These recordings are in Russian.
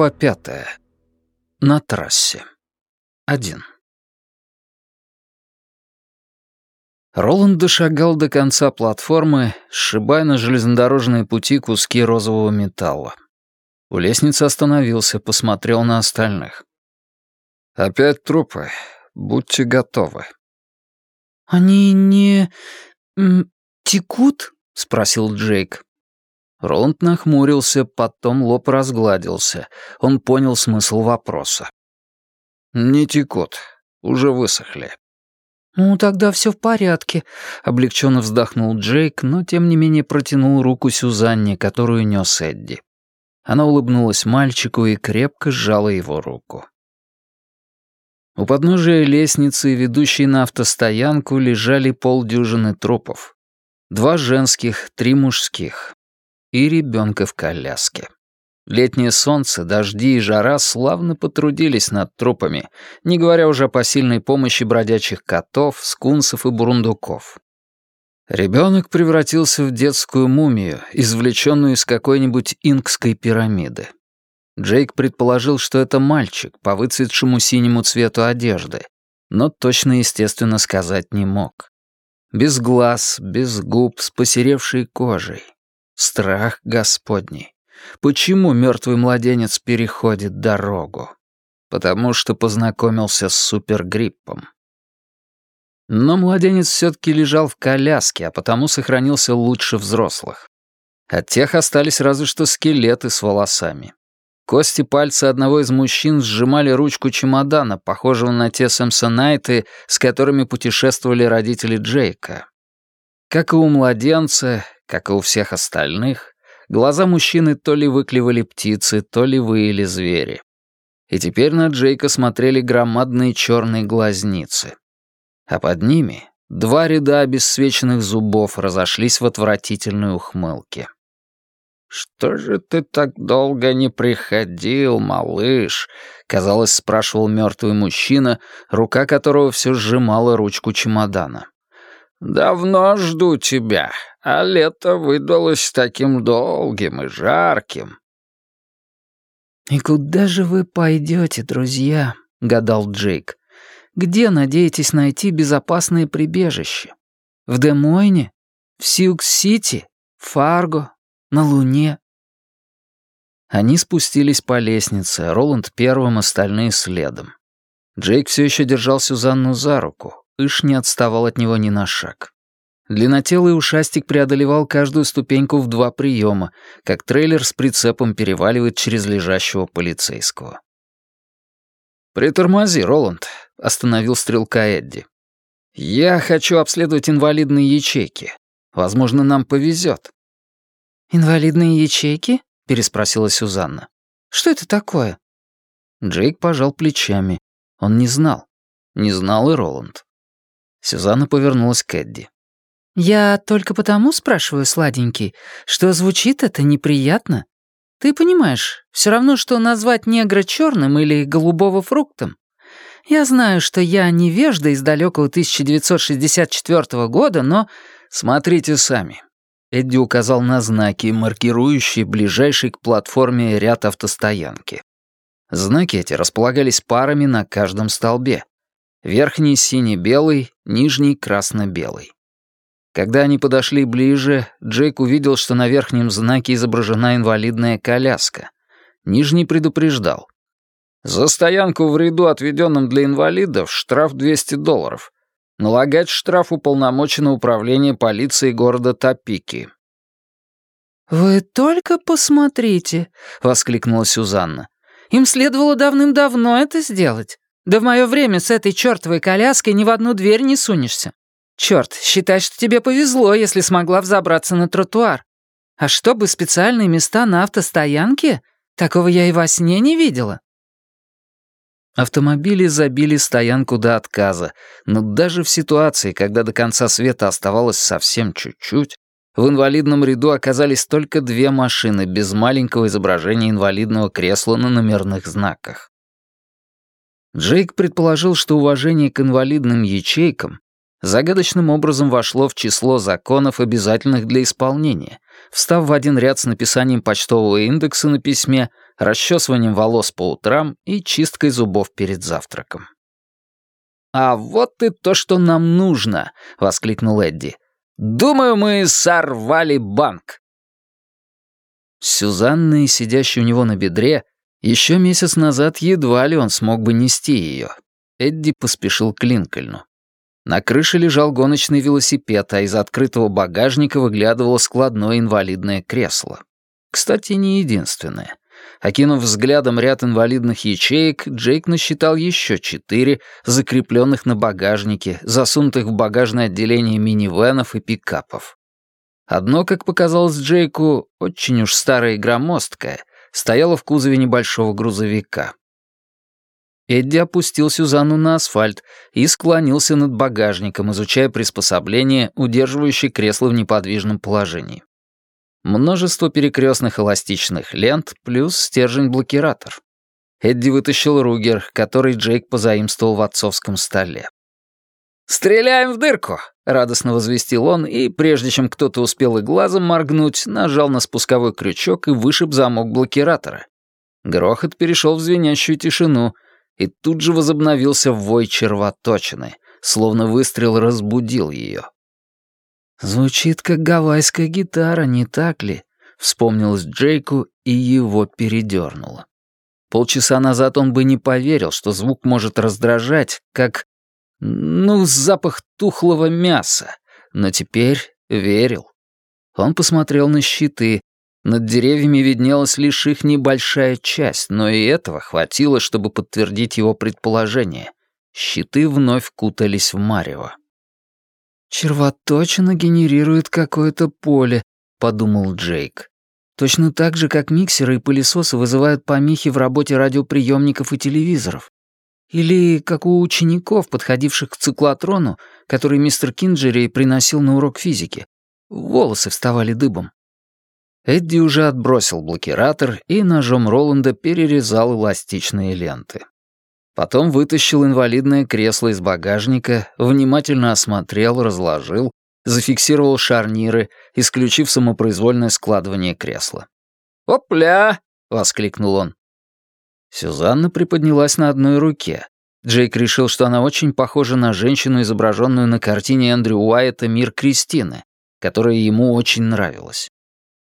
Глава пятая. На трассе. Один. Роланд дошагал до конца платформы, сшибая на железнодорожные пути куски розового металла. У лестницы остановился, посмотрел на остальных. «Опять трупы. Будьте готовы». «Они не... текут?» — спросил Джейк. Роланд нахмурился, потом лоб разгладился. Он понял смысл вопроса. «Не текут. Уже высохли». «Ну, тогда все в порядке», — облегченно вздохнул Джейк, но тем не менее протянул руку Сюзанне, которую нес Эдди. Она улыбнулась мальчику и крепко сжала его руку. У подножия лестницы, ведущей на автостоянку, лежали полдюжины трупов. Два женских, три мужских и ребенка в коляске. Летнее солнце, дожди и жара славно потрудились над трупами, не говоря уже о посильной помощи бродячих котов, скунсов и бурундуков. Ребенок превратился в детскую мумию, извлеченную из какой-нибудь инкской пирамиды. Джейк предположил, что это мальчик по выцветшему синему цвету одежды, но точно, естественно, сказать не мог. Без глаз, без губ, с посеревшей кожей. Страх Господний. Почему мертвый младенец переходит дорогу? Потому что познакомился с супергриппом. Но младенец все-таки лежал в коляске, а потому сохранился лучше взрослых. От тех остались разве что скелеты с волосами. Кости пальца одного из мужчин сжимали ручку чемодана, похожего на те Сэмсонайты, с которыми путешествовали родители Джейка. Как и у младенца, как и у всех остальных, глаза мужчины то ли выклевали птицы, то ли выили звери. И теперь на Джейка смотрели громадные черные глазницы. А под ними два ряда обесцвеченных зубов разошлись в отвратительной ухмылке. «Что же ты так долго не приходил, малыш?» — казалось, спрашивал мертвый мужчина, рука которого все сжимала ручку чемодана. «Давно жду тебя, а лето выдалось таким долгим и жарким». «И куда же вы пойдете, друзья?» — гадал Джейк. «Где надеетесь найти безопасное прибежище? В Демойне? В Сиукс-Сити? Фарго? На Луне?» Они спустились по лестнице, Роланд первым, остальные следом. Джейк все еще держал Сюзанну за руку. Иш не отставал от него ни на шаг. Длиннотелый ушастик преодолевал каждую ступеньку в два приема, как трейлер с прицепом переваливает через лежащего полицейского. «Притормози, Роланд», — остановил стрелка Эдди. «Я хочу обследовать инвалидные ячейки. Возможно, нам повезет». «Инвалидные ячейки?» — переспросила Сюзанна. «Что это такое?» Джейк пожал плечами. Он не знал. Не знал и Роланд. Сюзанна повернулась к Эдди. «Я только потому спрашиваю, сладенький, что звучит это неприятно. Ты понимаешь, все равно, что назвать негра черным или голубого фруктом. Я знаю, что я невежда из далекого 1964 года, но...» «Смотрите сами». Эдди указал на знаки, маркирующие ближайший к платформе ряд автостоянки. Знаки эти располагались парами на каждом столбе. Верхний сине-белый, нижний красно-белый. Когда они подошли ближе, Джейк увидел, что на верхнем знаке изображена инвалидная коляска. Нижний предупреждал. «За стоянку в ряду, отведенном для инвалидов, штраф 200 долларов. Налагать штраф уполномочено управление полиции города Топики». «Вы только посмотрите», — воскликнула Сюзанна. «Им следовало давным-давно это сделать. Да в мое время с этой чертовой коляской ни в одну дверь не сунешься. Черт, считай, что тебе повезло, если смогла взобраться на тротуар. А чтобы специальные места на автостоянке? Такого я и во сне не видела. Автомобили забили стоянку до отказа, но даже в ситуации, когда до конца света оставалось совсем чуть-чуть, в инвалидном ряду оказались только две машины без маленького изображения инвалидного кресла на номерных знаках. Джейк предположил, что уважение к инвалидным ячейкам загадочным образом вошло в число законов, обязательных для исполнения, встав в один ряд с написанием почтового индекса на письме, расчесыванием волос по утрам и чисткой зубов перед завтраком. «А вот и то, что нам нужно!» — воскликнул Эдди. «Думаю, мы сорвали банк!» Сюзанна, сидящая у него на бедре, еще месяц назад едва ли он смог бы нести ее. Эдди поспешил к Линкольну. На крыше лежал гоночный велосипед, а из открытого багажника выглядывало складное инвалидное кресло. Кстати, не единственное. Окинув взглядом ряд инвалидных ячеек, Джейк насчитал еще четыре, закрепленных на багажнике, засунутых в багажное отделение минивенов и пикапов. Одно, как показалось Джейку, очень уж старое и громоздкое, стояло в кузове небольшого грузовика. Эдди опустил Сюзанну на асфальт и склонился над багажником, изучая приспособление, удерживающее кресло в неподвижном положении. Множество перекрестных эластичных лент плюс стержень-блокиратор. Эдди вытащил Ругер, который Джейк позаимствовал в отцовском столе. «Стреляем в дырку!» — радостно возвестил он, и, прежде чем кто-то успел и глазом моргнуть, нажал на спусковой крючок и вышиб замок блокиратора. Грохот перешел в звенящую тишину, и тут же возобновился вой червоточины, словно выстрел разбудил ее. «Звучит как гавайская гитара, не так ли?» — вспомнилось Джейку, и его передернуло. Полчаса назад он бы не поверил, что звук может раздражать, как, ну, запах тухлого мяса, но теперь верил. Он посмотрел на щиты. Над деревьями виднелась лишь их небольшая часть, но и этого хватило, чтобы подтвердить его предположение. Щиты вновь кутались в марево. «Червоточина генерирует какое-то поле», — подумал Джейк. «Точно так же, как миксеры и пылесосы вызывают помехи в работе радиоприемников и телевизоров. Или как у учеников, подходивших к циклотрону, который мистер Кинджери приносил на урок физики. Волосы вставали дыбом». Эдди уже отбросил блокиратор и ножом Роланда перерезал эластичные ленты. Потом вытащил инвалидное кресло из багажника, внимательно осмотрел, разложил, зафиксировал шарниры, исключив самопроизвольное складывание кресла. «Опля!» — воскликнул он. Сюзанна приподнялась на одной руке. Джейк решил, что она очень похожа на женщину, изображенную на картине Эндрю Уайта «Мир Кристины», которая ему очень нравилась.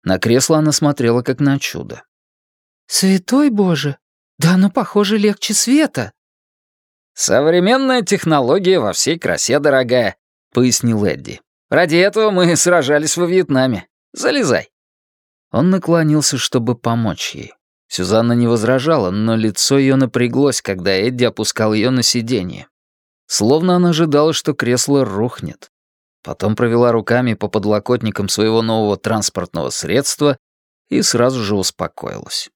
На кресло она смотрела как на чудо. «Святой Боже! Да оно, похоже, легче света!» «Современная технология во всей красе, дорогая», — пояснил Эдди. «Ради этого мы сражались во Вьетнаме. Залезай». Он наклонился, чтобы помочь ей. Сюзанна не возражала, но лицо ее напряглось, когда Эдди опускал ее на сиденье. Словно она ожидала, что кресло рухнет. Потом провела руками по подлокотникам своего нового транспортного средства и сразу же успокоилась.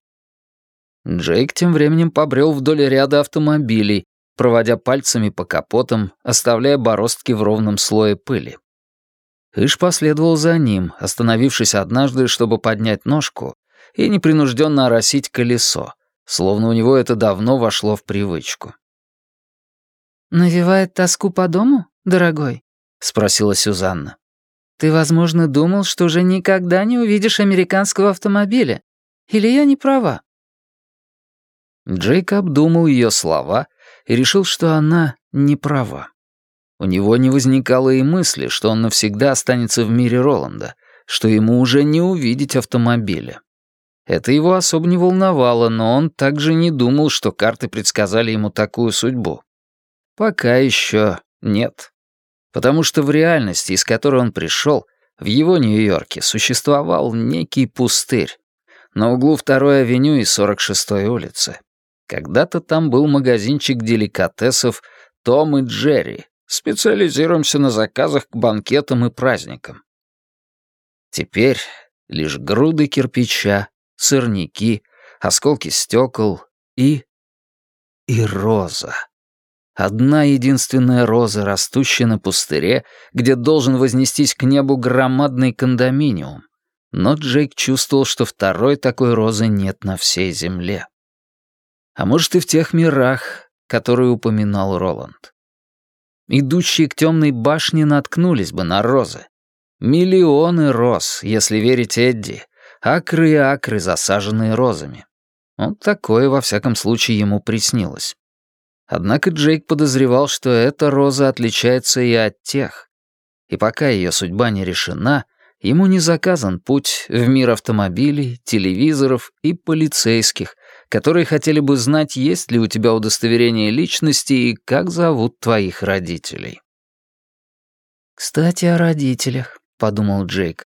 Джейк тем временем побрел вдоль ряда автомобилей, проводя пальцами по капотам, оставляя бороздки в ровном слое пыли. Иш последовал за ним, остановившись однажды, чтобы поднять ножку и непринужденно оросить колесо, словно у него это давно вошло в привычку. «Навевает тоску по дому, дорогой?» — спросила Сюзанна. «Ты, возможно, думал, что уже никогда не увидишь американского автомобиля. Или я не права?» Джейк обдумал ее слова и решил, что она не права. У него не возникало и мысли, что он навсегда останется в мире Роланда, что ему уже не увидеть автомобиля. Это его особо не волновало, но он также не думал, что карты предсказали ему такую судьбу. Пока еще нет. Потому что в реальности, из которой он пришел, в его Нью-Йорке существовал некий пустырь на углу 2-й авеню и 46-й улицы. Когда-то там был магазинчик деликатесов «Том и Джерри». Специализируемся на заказах к банкетам и праздникам. Теперь лишь груды кирпича, сырники, осколки стекол и... и роза. Одна единственная роза, растущая на пустыре, где должен вознестись к небу громадный кондоминиум. Но Джейк чувствовал, что второй такой розы нет на всей земле а может и в тех мирах, которые упоминал Роланд. Идущие к темной башне наткнулись бы на розы. Миллионы роз, если верить Эдди. Акры и акры, засаженные розами. Вот такое, во всяком случае, ему приснилось. Однако Джейк подозревал, что эта роза отличается и от тех. И пока ее судьба не решена, ему не заказан путь в мир автомобилей, телевизоров и полицейских, которые хотели бы знать, есть ли у тебя удостоверение личности и как зовут твоих родителей. «Кстати, о родителях», — подумал Джейк.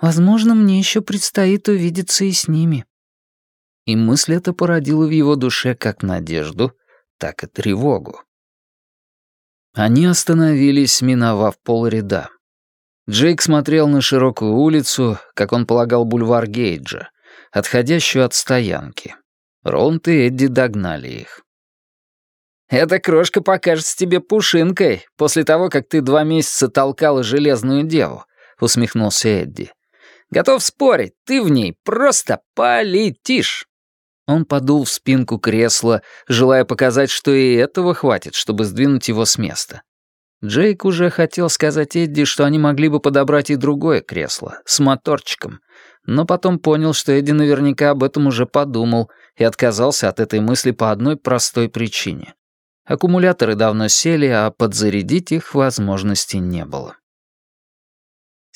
«Возможно, мне еще предстоит увидеться и с ними». И мысль эта породила в его душе как надежду, так и тревогу. Они остановились, миновав полряда. Джейк смотрел на широкую улицу, как он полагал бульвар Гейджа, отходящую от стоянки. Ронт и Эдди догнали их. «Эта крошка покажется тебе пушинкой после того, как ты два месяца толкала железную деву», — усмехнулся Эдди. «Готов спорить, ты в ней просто полетишь». Он подул в спинку кресла, желая показать, что и этого хватит, чтобы сдвинуть его с места. Джейк уже хотел сказать Эдди, что они могли бы подобрать и другое кресло, с моторчиком, но потом понял, что Эдди наверняка об этом уже подумал и отказался от этой мысли по одной простой причине. Аккумуляторы давно сели, а подзарядить их возможности не было.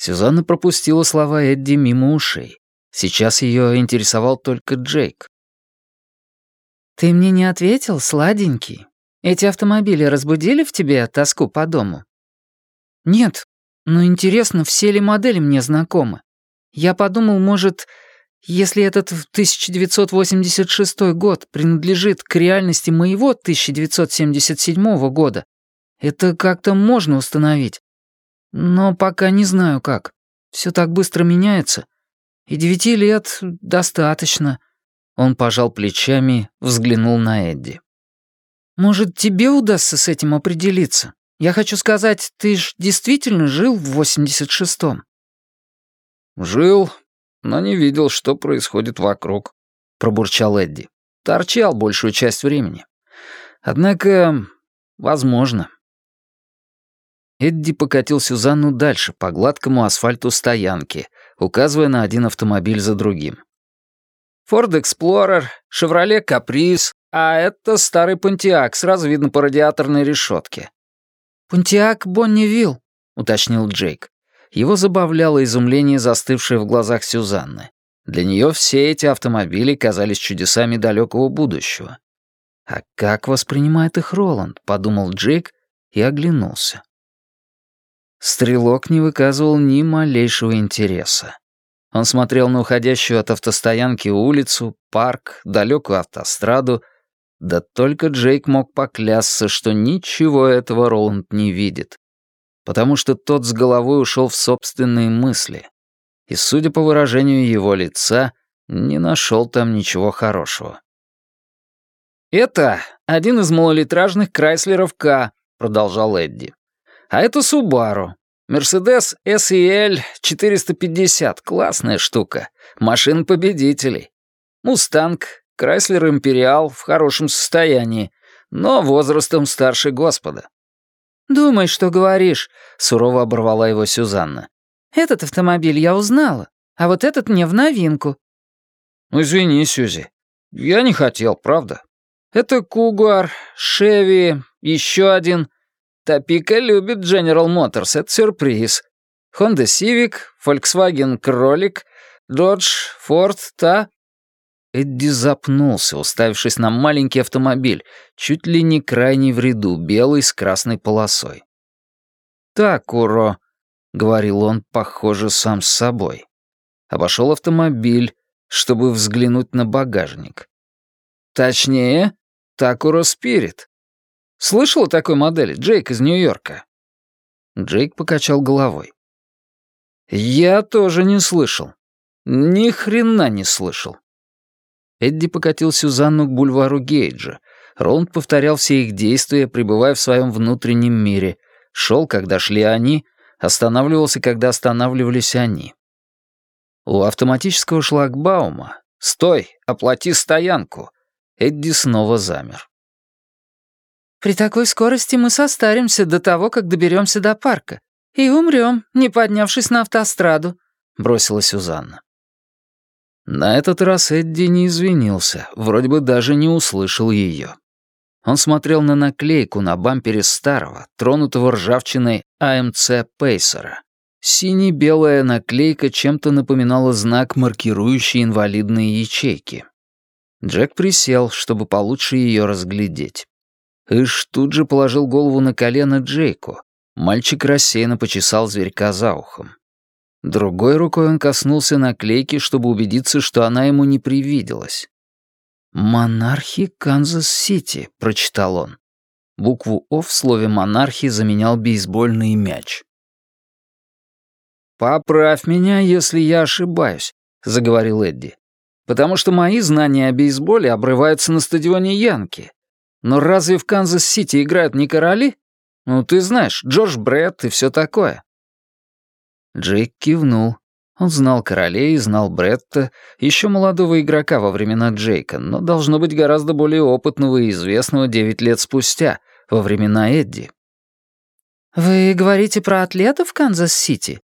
Сюзанна пропустила слова Эдди мимо ушей. Сейчас ее интересовал только Джейк. «Ты мне не ответил, сладенький? Эти автомобили разбудили в тебе тоску по дому?» «Нет, но интересно, все ли модели мне знакомы. Я подумал, может, если этот 1986 год принадлежит к реальности моего 1977 года, это как-то можно установить. Но пока не знаю как. Все так быстро меняется. И девяти лет достаточно». Он пожал плечами, взглянул на Эдди. «Может, тебе удастся с этим определиться? Я хочу сказать, ты ж действительно жил в 86-м?» «Жил, но не видел, что происходит вокруг», — пробурчал Эдди. «Торчал большую часть времени. Однако, возможно». Эдди покатил Сюзанну дальше по гладкому асфальту стоянки, указывая на один автомобиль за другим. Ford Explorer, Chevrolet Caprice, а это старый Pontiac, сразу видно по радиаторной решетке. «Понтиак Бонневилл», — уточнил Джейк. Его забавляло изумление, застывшее в глазах Сюзанны. Для нее все эти автомобили казались чудесами далекого будущего. «А как воспринимает их Роланд?» — подумал Джейк и оглянулся. Стрелок не выказывал ни малейшего интереса. Он смотрел на уходящую от автостоянки улицу, парк, далекую автостраду, да только Джейк мог поклясться, что ничего этого Роланд не видит, потому что тот с головой ушел в собственные мысли, и, судя по выражению его лица, не нашел там ничего хорошего. «Это один из малолитражных Крайслеров К», — продолжал Эдди. «А это Субару. Мерседес SEL 450, классная штука. Машина победителей. Мустанг, Крайслер Империал в хорошем состоянии, но возрастом старше Господа. «Думай, что говоришь», — сурово оборвала его Сюзанна. «Этот автомобиль я узнала, а вот этот мне в новинку». «Ну, извини, Сюзи, я не хотел, правда. Это Кугуар, Шеви, еще один. Топика любит General Motors, это сюрприз. Honda Civic, Volkswagen Кролик, Dodge, Ford, та...» Эдди запнулся, уставившись на маленький автомобиль, чуть ли не крайний в ряду, белый с красной полосой. «Так, Уро», — говорил он, похоже, сам с собой. Обошел автомобиль, чтобы взглянуть на багажник. «Точнее, Такуро Спирит. Слышал о такой модели, Джейк из Нью-Йорка?» Джейк покачал головой. «Я тоже не слышал. Ни хрена не слышал». Эдди покатил Сюзанну к бульвару Гейджа. Роланд повторял все их действия, пребывая в своем внутреннем мире. Шел, когда шли они, останавливался, когда останавливались они. У автоматического шлагбаума «Стой! Оплати стоянку!» Эдди снова замер. При такой скорости мы состаримся до того, как доберемся до парка. И умрем, не поднявшись на автостраду», — бросила Сюзанна. На этот раз Эдди не извинился, вроде бы даже не услышал ее. Он смотрел на наклейку на бампере старого, тронутого ржавчиной АМЦ Пейсера. Сине-белая наклейка чем-то напоминала знак, маркирующий инвалидные ячейки. Джек присел, чтобы получше ее разглядеть. Иш тут же положил голову на колено Джейку. Мальчик рассеянно почесал зверька за ухом. Другой рукой он коснулся наклейки, чтобы убедиться, что она ему не привиделась. «Монархи Канзас-Сити», — прочитал он. Букву «О» в слове «монархи» заменял бейсбольный мяч. «Поправь меня, если я ошибаюсь», — заговорил Эдди. «Потому что мои знания о бейсболе обрываются на стадионе Янки. Но разве в Канзас-Сити играют не короли? Ну, ты знаешь, Джордж Бретт и все такое». Джейк кивнул. Он знал королей, знал Бретта, еще молодого игрока во времена Джейка, но должно быть гораздо более опытного и известного девять лет спустя, во времена Эдди. «Вы говорите про атлетов в Канзас-Сити?»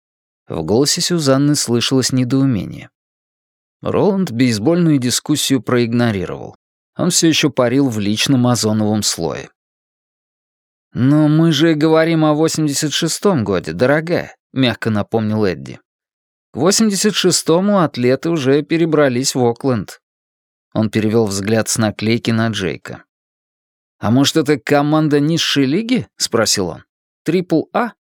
В голосе Сюзанны слышалось недоумение. Роланд бейсбольную дискуссию проигнорировал. Он все еще парил в личном озоновом слое. «Но мы же говорим о 86-м годе, дорогая», — мягко напомнил Эдди. «К 86-му атлеты уже перебрались в Окленд». Он перевел взгляд с наклейки на Джейка. «А может, это команда низшей лиги?» — спросил он. «Трипл-А?»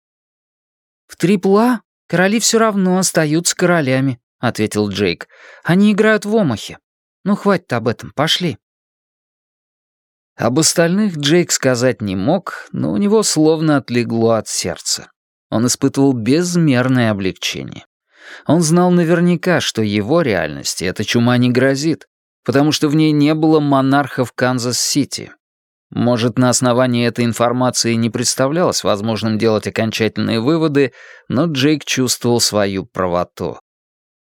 «В трипл-А «Короли все равно остаются королями», — ответил Джейк. «Они играют в Омахе. Ну, хватит об этом, пошли». Об остальных Джейк сказать не мог, но у него словно отлегло от сердца. Он испытывал безмерное облегчение. Он знал наверняка, что его реальности эта чума не грозит, потому что в ней не было монархов Канзас-Сити, может, на основании этой информации не представлялось возможным делать окончательные выводы, но Джейк чувствовал свою правоту.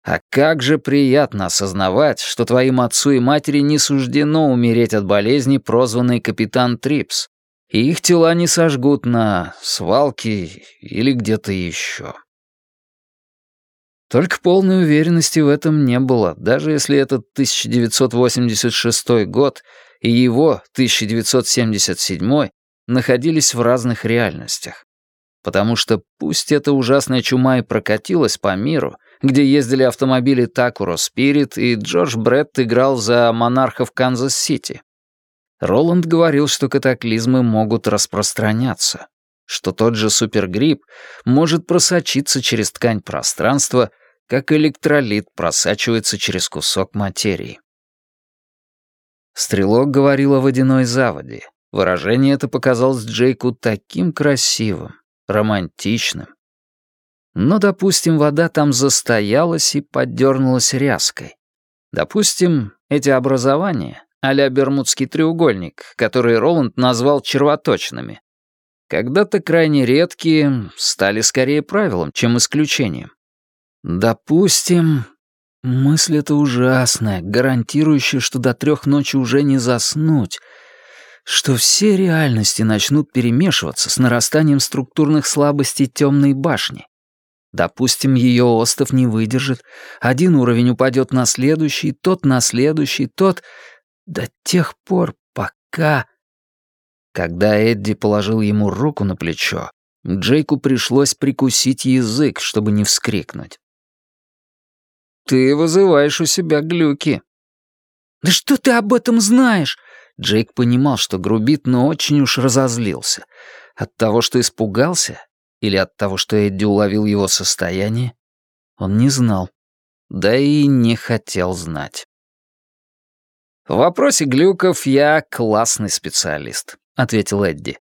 А как же приятно осознавать, что твоим отцу и матери не суждено умереть от болезни, прозванной Капитан Трипс, и их тела не сожгут на свалке или где-то еще. Только полной уверенности в этом не было, даже если этот 1986 год и его 1977 находились в разных реальностях. Потому что пусть эта ужасная чума и прокатилась по миру, где ездили автомобили Такуро Спирит, и Джордж Бретт играл за монархов Канзас-Сити. Роланд говорил, что катаклизмы могут распространяться, что тот же супергрипп может просочиться через ткань пространства, как электролит просачивается через кусок материи. Стрелок говорил о водяной заводе. Выражение это показалось Джейку таким красивым, романтичным. Но, допустим, вода там застоялась и поддернулась ряской. Допустим, эти образования, а-ля Бермудский треугольник, который Роланд назвал червоточными, когда-то крайне редкие, стали скорее правилом, чем исключением. Допустим, Мысль эта ужасная, гарантирующая, что до трех ночи уже не заснуть, что все реальности начнут перемешиваться с нарастанием структурных слабостей темной башни. Допустим, ее остов не выдержит, один уровень упадет на следующий, тот на следующий, тот... До тех пор, пока... Когда Эдди положил ему руку на плечо, Джейку пришлось прикусить язык, чтобы не вскрикнуть. «Ты вызываешь у себя глюки». «Да что ты об этом знаешь?» Джейк понимал, что грубит, но очень уж разозлился. От того, что испугался? Или от того, что Эдди уловил его состояние? Он не знал. Да и не хотел знать. «В вопросе глюков я классный специалист», — ответил Эдди.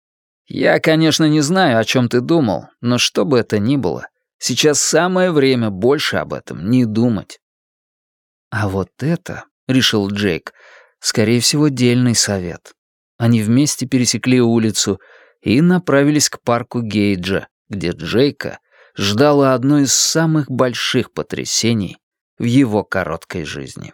«Я, конечно, не знаю, о чем ты думал, но что бы это ни было, Сейчас самое время больше об этом не думать. А вот это, — решил Джейк, — скорее всего, дельный совет. Они вместе пересекли улицу и направились к парку Гейджа, где Джейка ждало одно из самых больших потрясений в его короткой жизни.